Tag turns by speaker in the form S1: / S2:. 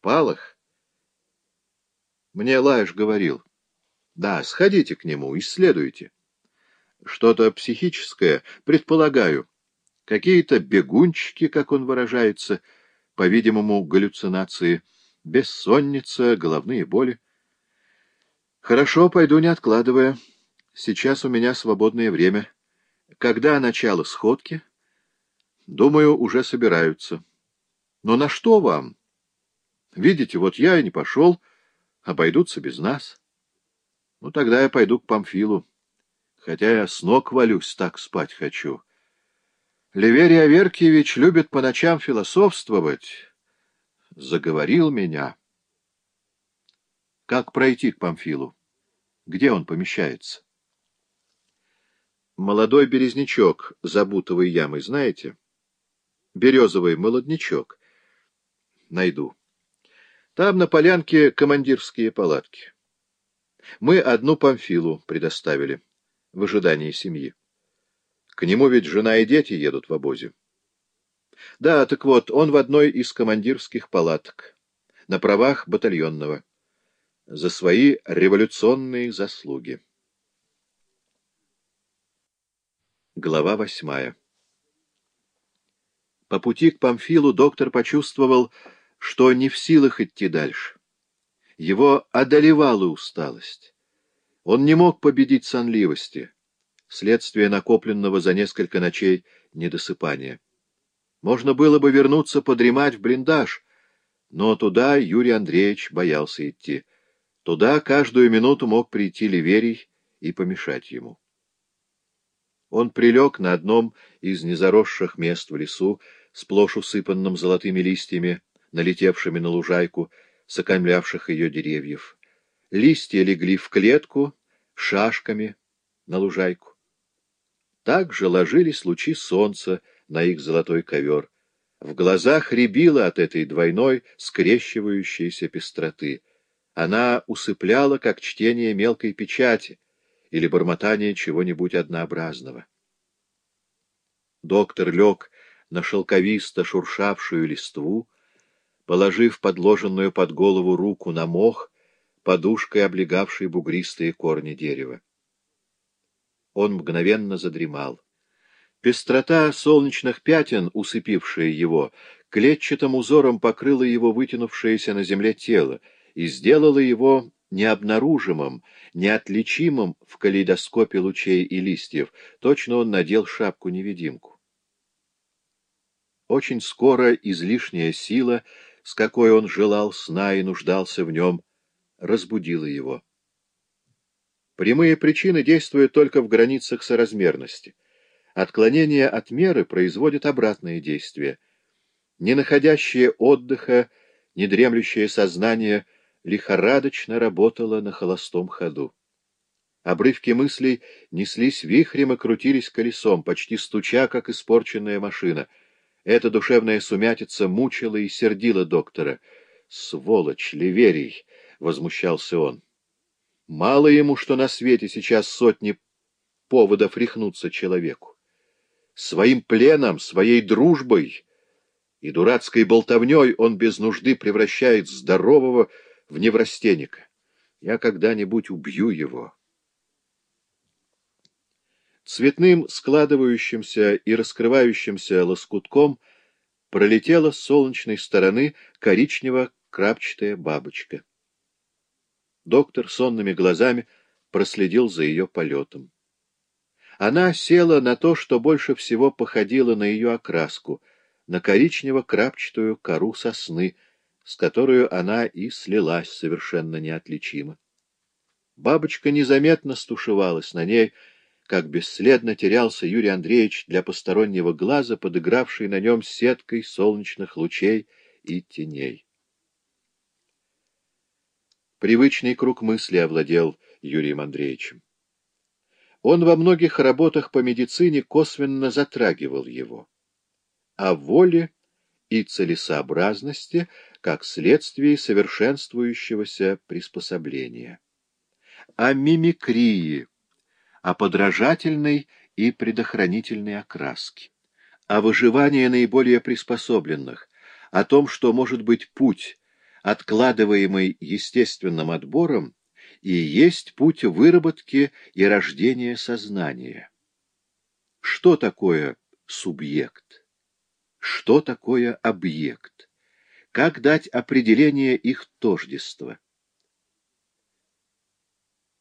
S1: Палах? Мне Лаеш говорил. Да, сходите к нему, исследуйте. Что-то психическое, предполагаю. Какие-то бегунчики, как он выражается, по-видимому, галлюцинации, бессонница, головные боли. Хорошо, пойду не откладывая. Сейчас у меня свободное время. Когда начало сходки? Думаю, уже собираются. Но на что вам? Видите, вот я и не пошел, обойдутся без нас. Ну, тогда я пойду к Памфилу. Хотя я с ног валюсь, так спать хочу. Ливерий Аверкиевич любит по ночам философствовать. Заговорил меня. Как пройти к Памфилу? Где он помещается? Молодой березнячок за бутовой ямой, знаете? Березовый молоднячок. Найду. Там на полянке командирские палатки. Мы одну Памфилу предоставили в ожидании семьи. К нему ведь жена и дети едут в обозе. Да, так вот, он в одной из командирских палаток, на правах батальонного, за свои революционные заслуги. Глава восьмая По пути к Памфилу доктор почувствовал, что не в силах идти дальше. Его одолевала усталость. Он не мог победить сонливости, следствие накопленного за несколько ночей недосыпания. Можно было бы вернуться подремать в блиндаж, но туда Юрий Андреевич боялся идти. Туда каждую минуту мог прийти Ливерий и помешать ему. Он прилег на одном из незаросших мест в лесу, сплошь усыпанном золотыми листьями, налетевшими на лужайку, сокомлявших ее деревьев. Листья легли в клетку, шашками на лужайку. Так же ложились лучи солнца на их золотой ковер. В глазах рябило от этой двойной скрещивающейся пестроты. Она усыпляла, как чтение мелкой печати или бормотание чего-нибудь однообразного. Доктор лег на шелковисто шуршавшую листву, положив подложенную под голову руку на мох, подушкой облегавшей бугристые корни дерева. Он мгновенно задремал. Пестрота солнечных пятен, усыпившая его, клетчатым узором покрыла его вытянувшееся на земле тело и сделала его необнаружимым, неотличимым в калейдоскопе лучей и листьев. Точно он надел шапку-невидимку. Очень скоро излишняя сила — с какой он желал сна и нуждался в нем, разбудила его. Прямые причины действуют только в границах соразмерности. Отклонение от меры производит обратное действие. Не находящее отдыха, не дремлющее сознание лихорадочно работало на холостом ходу. Обрывки мыслей неслись вихрем и крутились колесом, почти стуча, как испорченная машина — эта душевная сумятица мучила и сердила доктора. «Сволочь, Ливерий!» — возмущался он. «Мало ему, что на свете сейчас сотни поводов рехнуться человеку. Своим пленом, своей дружбой и дурацкой болтовней он без нужды превращает здорового в неврастенника. Я когда-нибудь убью его». Цветным складывающимся и раскрывающимся лоскутком пролетела с солнечной стороны коричнево-крапчатая бабочка. Доктор сонными глазами проследил за ее полетом. Она села на то, что больше всего походило на ее окраску, на коричнево-крапчатую кору сосны, с которой она и слилась совершенно неотличимо. Бабочка незаметно стушевалась на ней, как бесследно терялся Юрий Андреевич для постороннего глаза, подыгравший на нем сеткой солнечных лучей и теней. Привычный круг мысли овладел Юрием Андреевичем. Он во многих работах по медицине косвенно затрагивал его. О воле и целесообразности как следствии совершенствующегося приспособления. О мимикрии, о подражательной и предохранительной окраске, о выживании наиболее приспособленных, о том, что может быть путь, откладываемый естественным отбором, и есть путь выработки и рождения сознания. Что такое субъект? Что такое объект? Как дать определение их тождества?